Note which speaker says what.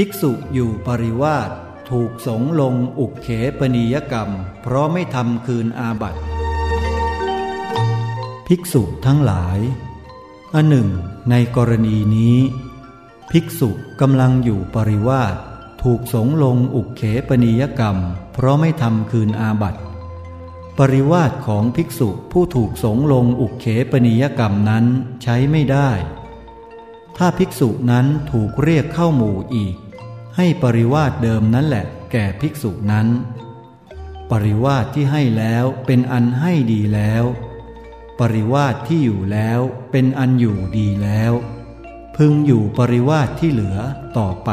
Speaker 1: ภิกษุอยู่ปริวาสถูกสงลงอุกเขปนิยกรรม เพราะไม่ทำคืนอาบัติ ภิกษุทั้งหลาย อันหนึ่ง ในกรณีนี้ ภิกษุกำลังอยู่ปริวาสถูกสงลงอุกเขปนิยกรรม เพราะไม่ทำคืนอาบัติ ปริวาสของภิกษุผู้ถูกสงลงอุกเขปนิยกรรมนั้นใช้ไม่ได้ ถ้าภิกษุนั้นถูกเรียกเข้าหมู่อีก ให้ปริวาสเดิมนั่นแหละแก่ภิกษุนั้น ปริวาสที่ให้แล้วเป็นอันให้ดีแล้ว ปริวาสที่อยู่แล้วเป็นอันอยู่ดีแล้ว พึงอยู่ปริวาสที่เหลือต่อไป